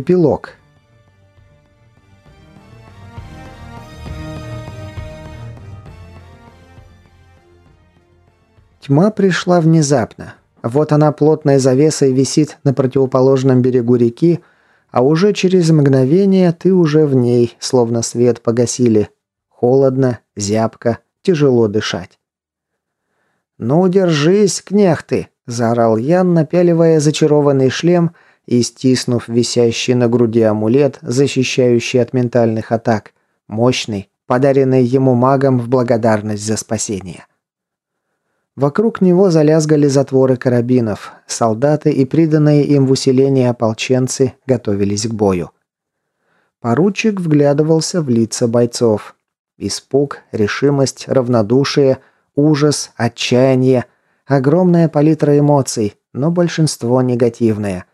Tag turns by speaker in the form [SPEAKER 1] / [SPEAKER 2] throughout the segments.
[SPEAKER 1] Эпилог. Тьма пришла внезапно. Вот она плотной завесой висит на противоположном берегу реки, а уже через мгновение ты уже в ней, словно свет погасили. Холодно, зябко, тяжело дышать. «Ну, держись, кнехты!» – заорал Ян, напяливая зачарованный шлем – и, стиснув висящий на груди амулет, защищающий от ментальных атак, мощный, подаренный ему магом в благодарность за спасение. Вокруг него залязгали затворы карабинов, солдаты и приданные им в усиление ополченцы готовились к бою. Поручик вглядывался в лица бойцов. Испуг, решимость, равнодушие, ужас, отчаяние, огромная палитра эмоций, но большинство негативное.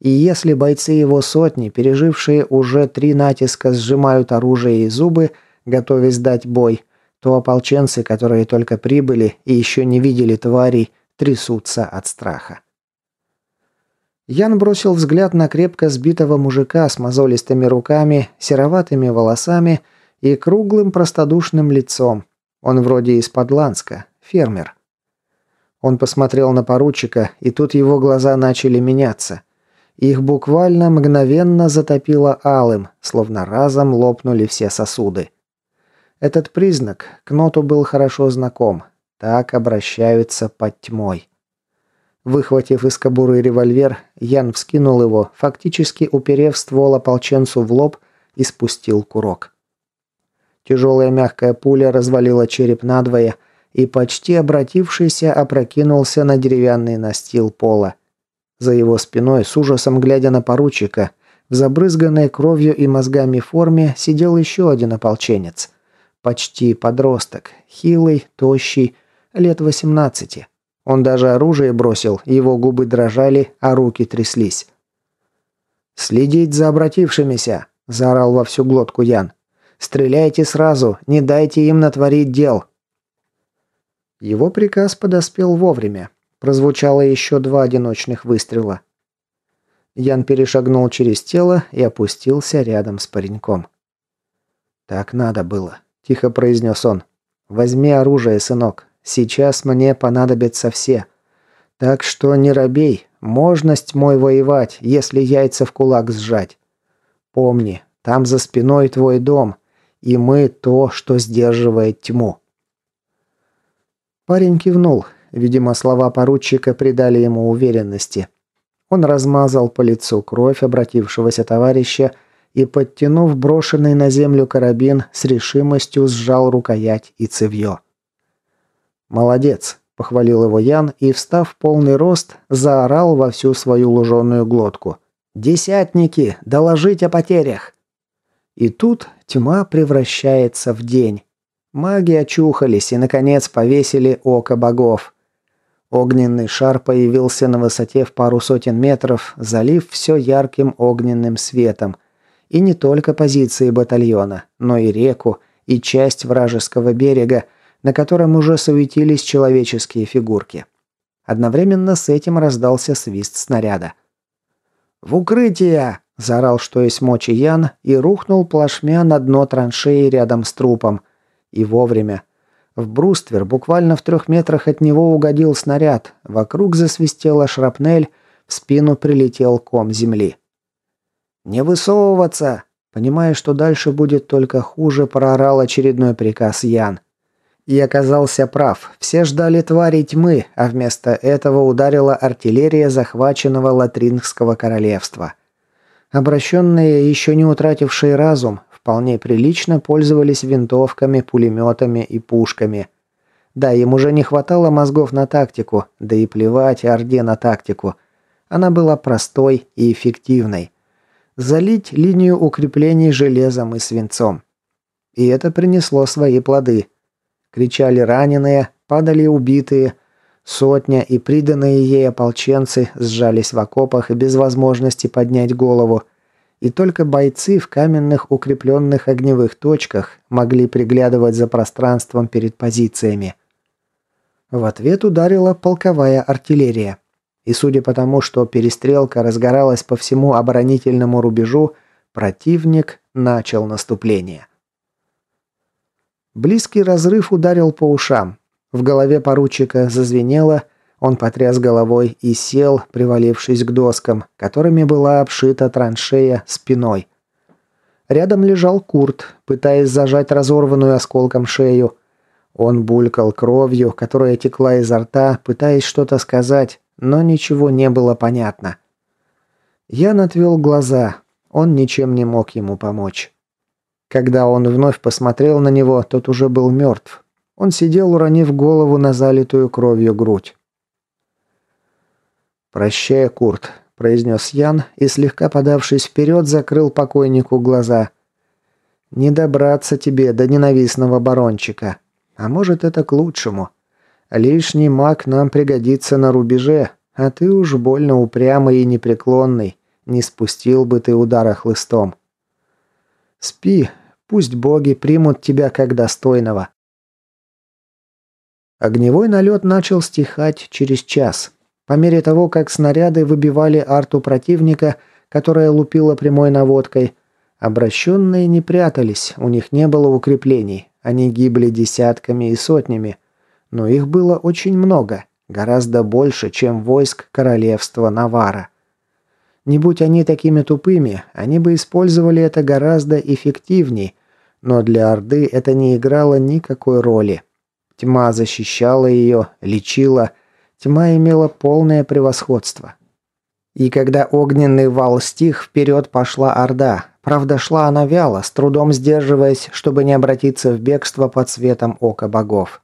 [SPEAKER 1] И если бойцы его сотни, пережившие уже три натиска, сжимают оружие и зубы, готовясь дать бой, то ополченцы, которые только прибыли и еще не видели тварей, трясутся от страха. Ян бросил взгляд на крепко сбитого мужика с мозолистыми руками, сероватыми волосами и круглым простодушным лицом. Он вроде из Подланска, фермер. Он посмотрел на поручика, и тут его глаза начали меняться – их буквально мгновенно затопило алым, словно разом лопнули все сосуды. Этот признак Кноту был хорошо знаком. Так обращаются под тьмой. Выхватив из кобуры револьвер, Ян вскинул его, фактически уперев ствол ополченцу в лоб и спустил курок. Тяжелая мягкая пуля развалила череп надвое и, почти обратившийся, опрокинулся на деревянный настил пола. За его спиной, с ужасом глядя на поручика, в забрызганной кровью и мозгами форме сидел еще один ополченец. Почти подросток, хилый, тощий, лет 18. Он даже оружие бросил, его губы дрожали, а руки тряслись. «Следить за обратившимися!» – заорал во всю глотку Ян. «Стреляйте сразу, не дайте им натворить дел!» Его приказ подоспел вовремя. Прозвучало еще два одиночных выстрела. Ян перешагнул через тело и опустился рядом с пареньком. «Так надо было», – тихо произнес он. «Возьми оружие, сынок. Сейчас мне понадобятся все. Так что не робей, можность мой воевать, если яйца в кулак сжать. Помни, там за спиной твой дом, и мы то, что сдерживает тьму». Парень кивнул, Видимо, слова поручика придали ему уверенности. Он размазал по лицу кровь обратившегося товарища и, подтянув брошенный на землю карабин, с решимостью сжал рукоять и цевьё. «Молодец!» – похвалил его Ян и, встав в полный рост, заорал во всю свою луженую глотку. «Десятники! Доложить о потерях!» И тут тьма превращается в день. Маги очухались и, наконец, повесили око богов. Огненный шар появился на высоте в пару сотен метров, залив все ярким огненным светом. И не только позиции батальона, но и реку, и часть вражеского берега, на котором уже суетились человеческие фигурки. Одновременно с этим раздался свист снаряда. «В укрытие!» – заорал что есть мочи Ян и рухнул плашмя на дно траншеи рядом с трупом. И вовремя – в бруствер буквально в трех метрах от него угодил снаряд, вокруг засвистела шрапнель, в спину прилетел ком земли. «Не высовываться!» Понимая, что дальше будет только хуже, проорал очередной приказ Ян. И оказался прав. Все ждали твари тьмы, а вместо этого ударила артиллерия захваченного Латрингского королевства. Обращенные, еще не утратившие разум, вполне прилично пользовались винтовками, пулеметами и пушками. Да, им уже не хватало мозгов на тактику, да и плевать Орде на тактику. Она была простой и эффективной. Залить линию укреплений железом и свинцом. И это принесло свои плоды. Кричали раненые, падали убитые. Сотня и приданные ей ополченцы сжались в окопах без возможности поднять голову – и только бойцы в каменных укрепленных огневых точках могли приглядывать за пространством перед позициями. В ответ ударила полковая артиллерия. И судя по тому, что перестрелка разгоралась по всему оборонительному рубежу, противник начал наступление. Близкий разрыв ударил по ушам. В голове поручика зазвенело, он потряс головой и сел, привалившись к доскам, которыми была обшита траншея спиной. Рядом лежал Курт, пытаясь зажать разорванную осколком шею. Он булькал кровью, которая текла изо рта, пытаясь что-то сказать, но ничего не было понятно. Ян отвел глаза. Он ничем не мог ему помочь. Когда он вновь посмотрел на него, тот уже был мертв. Он сидел, уронив голову на залитую кровью грудь. «Прощай, Курт», – произнес Ян и, слегка подавшись вперед, закрыл покойнику глаза. «Не добраться тебе до ненавистного барончика. А может, это к лучшему. Лишний маг нам пригодится на рубеже, а ты уж больно упрямый и непреклонный. Не спустил бы ты удара хлыстом». Спи, пусть боги примут тебя как достойного. Огневой налет начал стихать через час. По мере того, как снаряды выбивали арту противника, которая лупила прямой наводкой, обращенные не прятались, у них не было укреплений, они гибли десятками и сотнями. Но их было очень много, гораздо больше, чем войск королевства Навара. Не будь они такими тупыми, они бы использовали это гораздо эффективнее, но для Орды это не играло никакой роли. Тьма защищала ее, лечила, тьма имела полное превосходство. И когда огненный вал стих, вперед пошла Орда. Правда, шла она вяло, с трудом сдерживаясь, чтобы не обратиться в бегство под светом ока богов.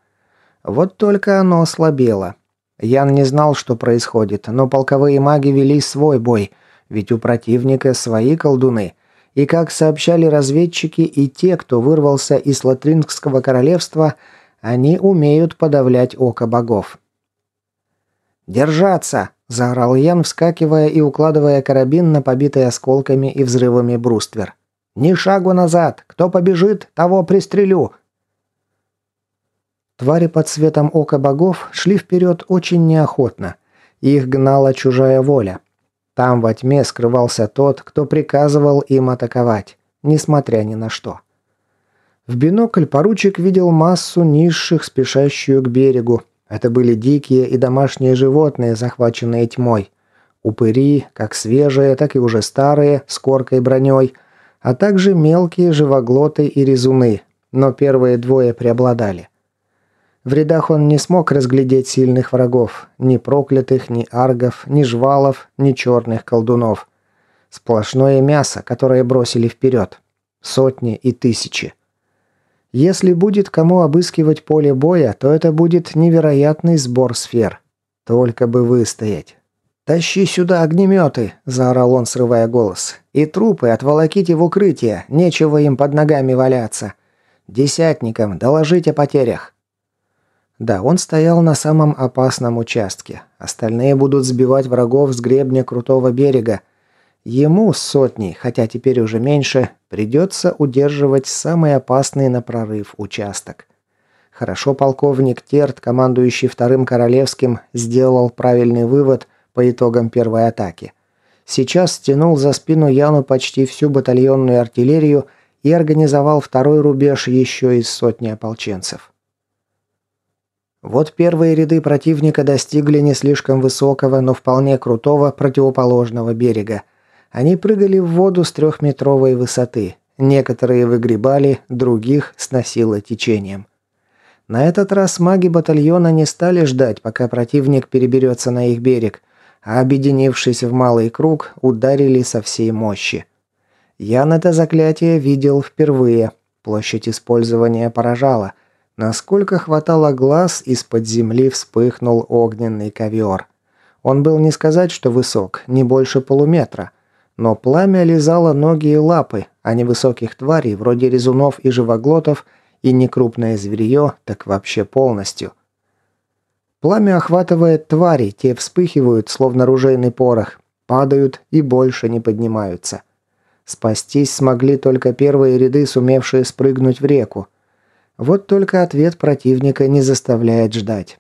[SPEAKER 1] Вот только оно ослабело. Ян не знал, что происходит, но полковые маги вели свой бой, ведь у противника свои колдуны. И как сообщали разведчики и те, кто вырвался из Латрингского королевства, они умеют подавлять око богов. «Держаться!» – заорал Ян, вскакивая и укладывая карабин на побитый осколками и взрывами бруствер. «Ни шагу назад! Кто побежит, того пристрелю!» Твари под светом ока богов шли вперед очень неохотно. Их гнала чужая воля. Там во тьме скрывался тот, кто приказывал им атаковать, несмотря ни на что. В бинокль поручик видел массу низших, спешащую к берегу. Это были дикие и домашние животные, захваченные тьмой. Упыри, как свежие, так и уже старые, с коркой броней, а также мелкие живоглоты и резуны, но первые двое преобладали. В рядах он не смог разглядеть сильных врагов, ни проклятых, ни аргов, ни жвалов, ни черных колдунов. Сплошное мясо, которое бросили вперед. Сотни и тысячи. Если будет кому обыскивать поле боя, то это будет невероятный сбор сфер. Только бы выстоять. «Тащи сюда огнеметы!» – заорал он, срывая голос. «И трупы отволоките в укрытие, нечего им под ногами валяться. Десятникам доложить о потерях». Да, он стоял на самом опасном участке. Остальные будут сбивать врагов с гребня крутого берега. Ему с сотней, хотя теперь уже меньше, придется удерживать самый опасный на прорыв участок. Хорошо полковник Терт, командующий вторым королевским, сделал правильный вывод по итогам первой атаки. Сейчас стянул за спину Яну почти всю батальонную артиллерию и организовал второй рубеж еще из сотни ополченцев. Вот первые ряды противника достигли не слишком высокого, но вполне крутого противоположного берега. Они прыгали в воду с трехметровой высоты. Некоторые выгребали, других сносило течением. На этот раз маги батальона не стали ждать, пока противник переберется на их берег, а объединившись в малый круг, ударили со всей мощи. Ян это заклятие видел впервые. Площадь использования поражала. Насколько хватало глаз, из-под земли вспыхнул огненный ковер. Он был не сказать, что высок, не больше полуметра. Но пламя лизало ноги и лапы, а невысоких тварей, вроде резунов и живоглотов, и некрупное зверье, так вообще полностью. Пламя охватывает твари, те вспыхивают, словно ружейный порох, падают и больше не поднимаются. Спастись смогли только первые ряды, сумевшие спрыгнуть в реку. Вот только ответ противника не заставляет ждать.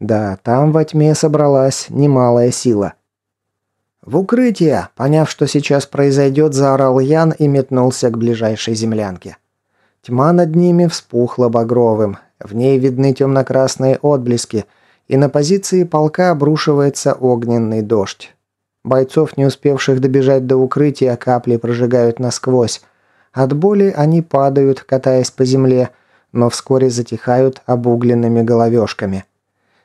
[SPEAKER 1] Да, там во тьме собралась немалая сила. «В укрытие!» Поняв, что сейчас произойдет, заорал Ян и метнулся к ближайшей землянке. Тьма над ними вспухла багровым. В ней видны темно-красные отблески, и на позиции полка обрушивается огненный дождь. Бойцов, не успевших добежать до укрытия, капли прожигают насквозь. От боли они падают, катаясь по земле, но вскоре затихают обугленными головешками.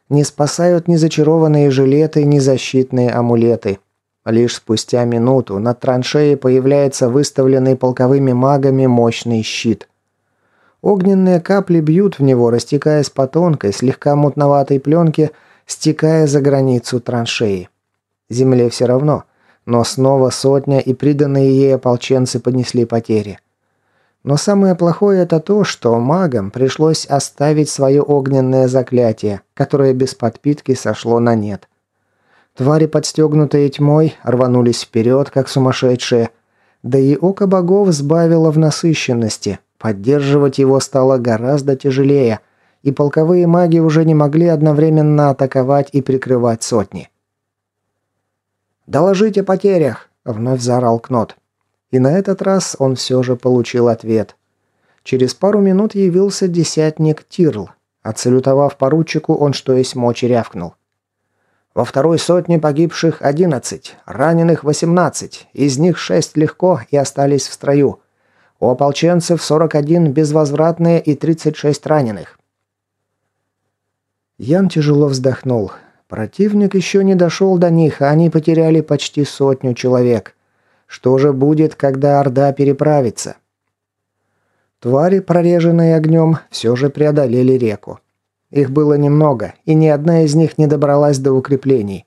[SPEAKER 1] Не спасают ни зачарованные жилеты, ни защитные амулеты. Лишь спустя минуту над траншеей появляется выставленный полковыми магами мощный щит. Огненные капли бьют в него, растекаясь по тонкой, слегка мутноватой пленке, стекая за границу траншеи. Земле все равно, но снова сотня и приданные ей ополченцы понесли потери. Но самое плохое это то, что магам пришлось оставить свое огненное заклятие, которое без подпитки сошло на нет. Твари, подстегнутые тьмой, рванулись вперед, как сумасшедшие. Да и око богов сбавило в насыщенности. Поддерживать его стало гораздо тяжелее, и полковые маги уже не могли одновременно атаковать и прикрывать сотни. «Доложите о потерях!» – вновь заорал Кнот. И на этот раз он все же получил ответ. Через пару минут явился десятник Тирл. Отсалютовав поручику, он что есть мочи рявкнул. Во второй сотне погибших 11, раненых 18, из них 6 легко и остались в строю. У ополченцев 41 безвозвратные и 36 раненых. Ян тяжело вздохнул. Противник еще не дошел до них, а они потеряли почти сотню человек. Что же будет, когда Орда переправится? Твари, прореженные огнем, все же преодолели реку. Их было немного, и ни одна из них не добралась до укреплений.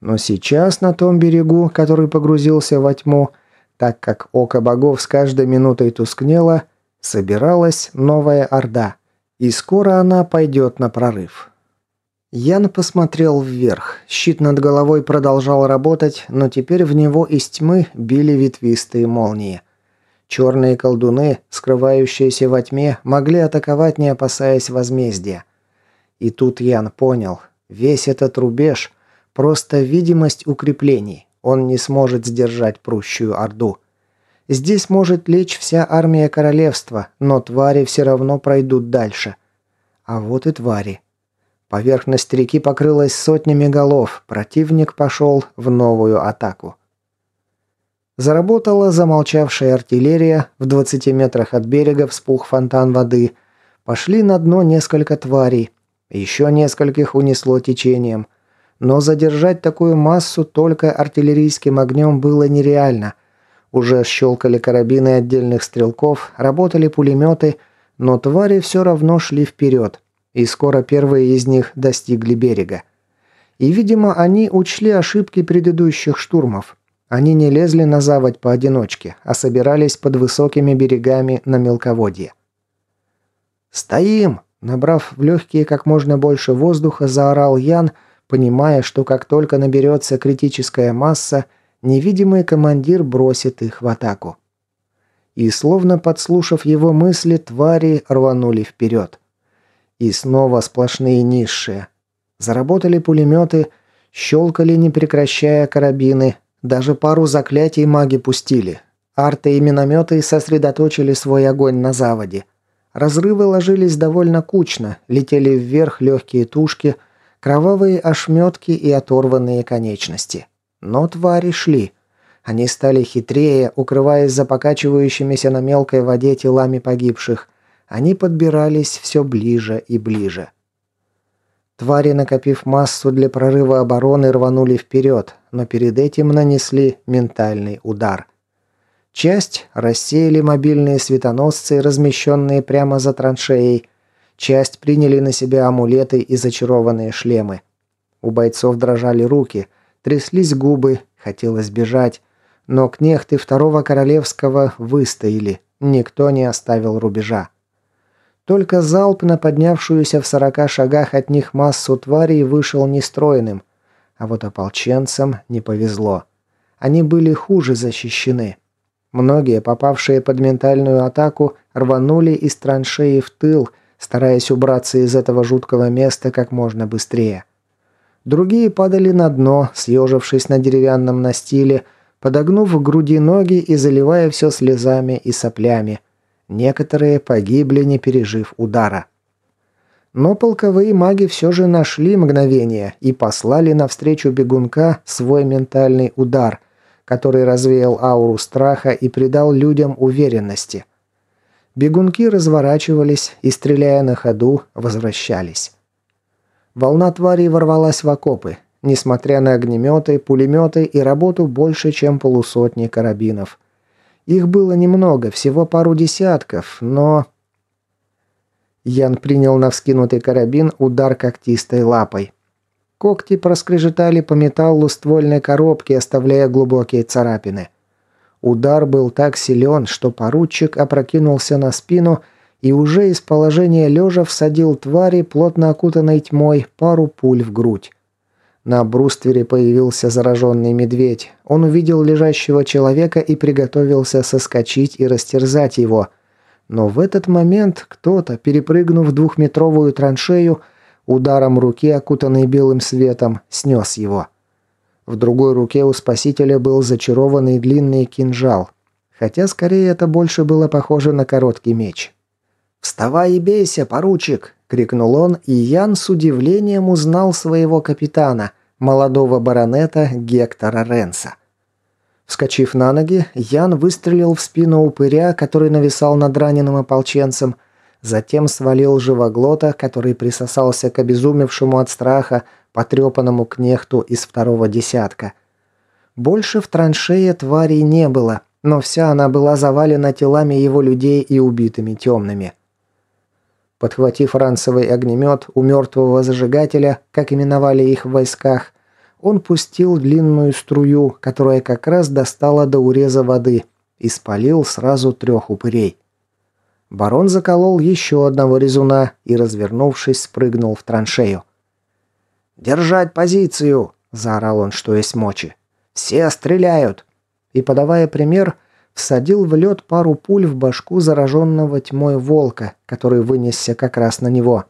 [SPEAKER 1] Но сейчас на том берегу, который погрузился во тьму, так как око богов с каждой минутой тускнело, собиралась новая орда, и скоро она пойдет на прорыв. Ян посмотрел вверх. Щит над головой продолжал работать, но теперь в него из тьмы били ветвистые молнии. Черные колдуны, скрывающиеся во тьме, могли атаковать, не опасаясь возмездия. И тут Ян понял, весь этот рубеж – просто видимость укреплений. Он не сможет сдержать прущую орду. Здесь может лечь вся армия королевства, но твари все равно пройдут дальше. А вот и твари. Поверхность реки покрылась сотнями голов, противник пошел в новую атаку. Заработала замолчавшая артиллерия, в 20 метрах от берега вспух фонтан воды. Пошли на дно несколько тварей, еще нескольких унесло течением. Но задержать такую массу только артиллерийским огнем было нереально. Уже щелкали карабины отдельных стрелков, работали пулеметы, но твари все равно шли вперед. И скоро первые из них достигли берега. И, видимо, они учли ошибки предыдущих штурмов. Они не лезли на заводь поодиночке, а собирались под высокими берегами на мелководье. «Стоим!» Набрав в легкие как можно больше воздуха, заорал Ян, понимая, что как только наберется критическая масса, невидимый командир бросит их в атаку. И словно подслушав его мысли, твари рванули вперед. И снова сплошные низшие. Заработали пулеметы, щелкали, не прекращая карабины, даже пару заклятий маги пустили. Арты и минометы сосредоточили свой огонь на заводе – Разрывы ложились довольно кучно, летели вверх легкие тушки, кровавые ошметки и оторванные конечности. Но твари шли. Они стали хитрее, укрываясь за покачивающимися на мелкой воде телами погибших. Они подбирались все ближе и ближе. Твари, накопив массу для прорыва обороны, рванули вперед, но перед этим нанесли ментальный удар – Часть рассеяли мобильные светоносцы, размещенные прямо за траншеей. Часть приняли на себя амулеты и зачарованные шлемы. У бойцов дрожали руки, тряслись губы, хотелось бежать. Но кнехты второго королевского выстояли, никто не оставил рубежа. Только залп на поднявшуюся в сорока шагах от них массу тварей вышел нестроенным. А вот ополченцам не повезло. Они были хуже защищены. Многие, попавшие под ментальную атаку, рванули из траншеи в тыл, стараясь убраться из этого жуткого места как можно быстрее. Другие падали на дно, съежившись на деревянном настиле, подогнув в груди ноги и заливая все слезами и соплями. Некоторые погибли, не пережив удара. Но полковые маги все же нашли мгновение и послали навстречу бегунка свой ментальный удар, который развеял ауру страха и придал людям уверенности. Бегунки разворачивались и, стреляя на ходу, возвращались. Волна тварей ворвалась в окопы, несмотря на огнеметы, пулеметы и работу больше, чем полусотни карабинов. Их было немного, всего пару десятков, но... Ян принял на вскинутый карабин удар когтистой лапой. Когти проскрежетали по металлу ствольной коробки, оставляя глубокие царапины. Удар был так силен, что поручик опрокинулся на спину и уже из положения лежа всадил твари, плотно окутанной тьмой, пару пуль в грудь. На бруствере появился зараженный медведь. Он увидел лежащего человека и приготовился соскочить и растерзать его. Но в этот момент кто-то, перепрыгнув двухметровую траншею, Ударом руки, окутанной белым светом, снес его. В другой руке у спасителя был зачарованный длинный кинжал, хотя скорее это больше было похоже на короткий меч. «Вставай и бейся, поручик!» — крикнул он, и Ян с удивлением узнал своего капитана, молодого баронета Гектора Ренса. Вскочив на ноги, Ян выстрелил в спину упыря, который нависал над раненым ополченцем — Затем свалил живоглота, который присосался к обезумевшему от страха потрепанному кнехту из второго десятка. Больше в траншее тварей не было, но вся она была завалена телами его людей и убитыми темными. Подхватив ранцевый огнемет у мертвого зажигателя, как именовали их в войсках, он пустил длинную струю, которая как раз достала до уреза воды, и спалил сразу трех упырей. Барон заколол еще одного резуна и, развернувшись, спрыгнул в траншею. «Держать позицию!» – заорал он, что есть мочи. «Все стреляют!» И, подавая пример, всадил в лед пару пуль в башку зараженного тьмой волка, который вынесся как раз на него.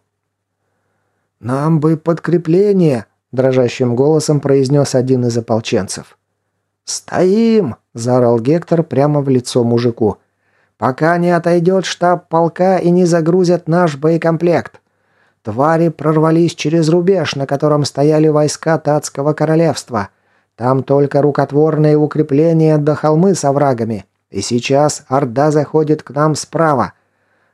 [SPEAKER 1] «Нам бы подкрепление!» – дрожащим голосом произнес один из ополченцев. «Стоим!» – заорал Гектор прямо в лицо мужику – пока не отойдет штаб полка и не загрузят наш боекомплект. Твари прорвались через рубеж, на котором стояли войска Татского королевства. Там только рукотворные укрепления до холмы с оврагами. И сейчас Орда заходит к нам справа.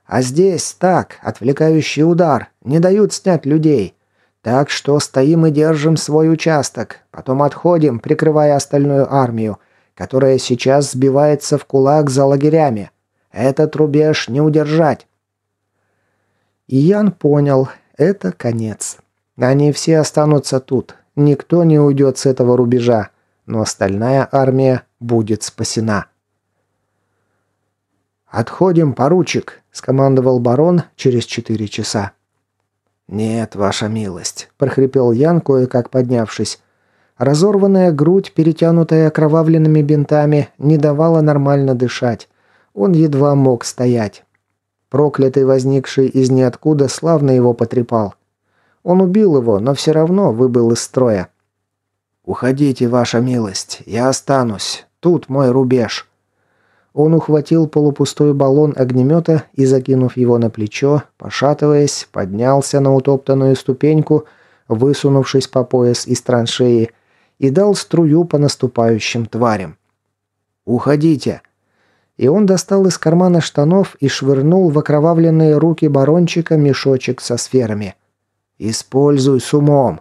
[SPEAKER 1] А здесь так, отвлекающий удар, не дают снять людей. Так что стоим и держим свой участок, потом отходим, прикрывая остальную армию, которая сейчас сбивается в кулак за лагерями. Этот рубеж не удержать. И Ян понял, это конец. Они все останутся тут. Никто не уйдет с этого рубежа, но остальная армия будет спасена. «Отходим, поручик», — скомандовал барон через четыре часа. «Нет, ваша милость», — прохрипел Ян, кое-как поднявшись. Разорванная грудь, перетянутая окровавленными бинтами, не давала нормально дышать. Он едва мог стоять. Проклятый, возникший из ниоткуда, славно его потрепал. Он убил его, но все равно выбыл из строя. «Уходите, ваша милость, я останусь. Тут мой рубеж». Он ухватил полупустой баллон огнемета и, закинув его на плечо, пошатываясь, поднялся на утоптанную ступеньку, высунувшись по пояс из траншеи, и дал струю по наступающим тварям. «Уходите!» И он достал из кармана штанов и швырнул в окровавленные руки барончика мешочек со сферами. «Используй с умом!»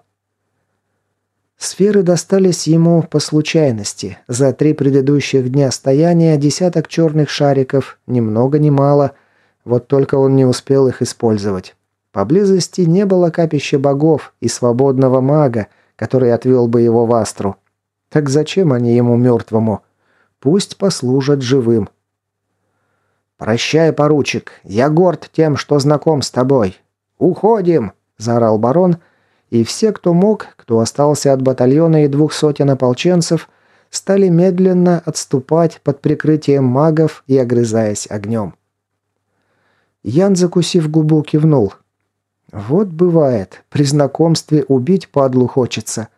[SPEAKER 1] Сферы достались ему по случайности. За три предыдущих дня стояния десяток черных шариков, ни много ни мало, вот только он не успел их использовать. Поблизости не было капища богов и свободного мага, который отвел бы его в Астру. Так зачем они ему мертвому? Пусть послужат живым. «Прощай, поручик, я горд тем, что знаком с тобой. Уходим!» – заорал барон, и все, кто мог, кто остался от батальона и двух сотен ополченцев, стали медленно отступать под прикрытием магов и огрызаясь огнем. Ян, закусив губу, кивнул. Вот бывает, при знакомстве убить падлу хочется.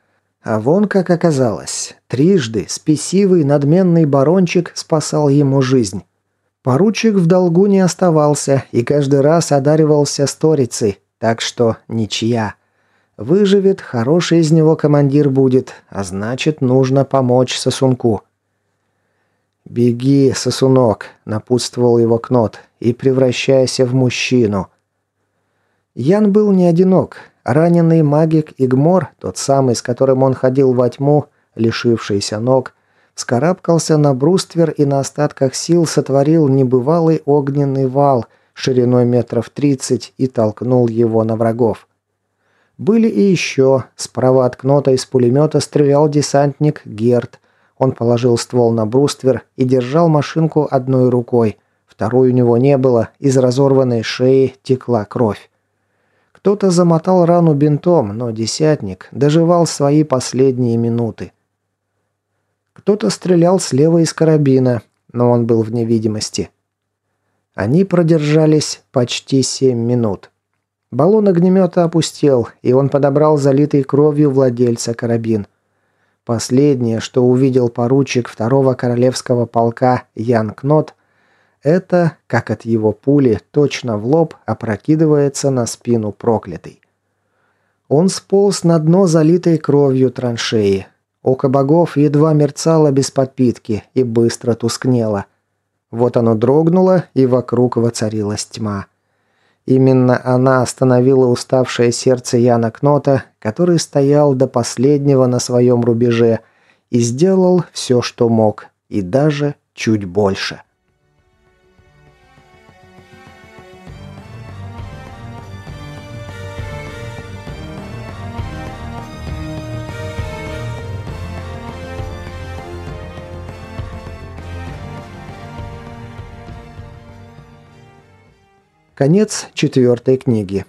[SPEAKER 1] А вон как оказалось. Трижды спесивый надменный барончик спасал ему жизнь. Поручик в долгу не оставался и каждый раз одаривался сторицей, так что ничья. Выживет, хороший из него командир будет, а значит, нужно помочь сосунку. «Беги, сосунок», — напутствовал его Кнот, — «и превращайся в мужчину». Ян был не одинок. Раненый магик Игмор, тот самый, с которым он ходил во тьму, лишившийся ног, Скарабкался на бруствер и на остатках сил сотворил небывалый огненный вал шириной метров тридцать и толкнул его на врагов. Были и еще. Справа от кнота из пулемета стрелял десантник Герт. Он положил ствол на бруствер и держал машинку одной рукой. Второй у него не было, из разорванной шеи текла кровь. Кто-то замотал рану бинтом, но десятник доживал свои последние минуты. Кто-то стрелял слева из карабина, но он был в невидимости. Они продержались почти семь минут. Баллон огнемета опустел, и он подобрал залитый кровью владельца карабин. Последнее, что увидел поручик второго королевского полка Ян Кнот, это, как от его пули, точно в лоб опрокидывается на спину проклятый. Он сполз на дно залитой кровью траншеи, Око богов едва мерцало без подпитки и быстро тускнело. Вот оно дрогнуло, и вокруг воцарилась тьма. Именно она остановила уставшее сердце Яна Кнота, который стоял до последнего на своем рубеже и сделал все, что мог, и даже чуть больше. Конец четвертой книги.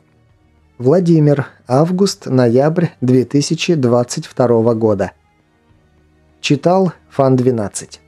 [SPEAKER 1] Владимир. Август-ноябрь 2022 года. Читал Фан 12.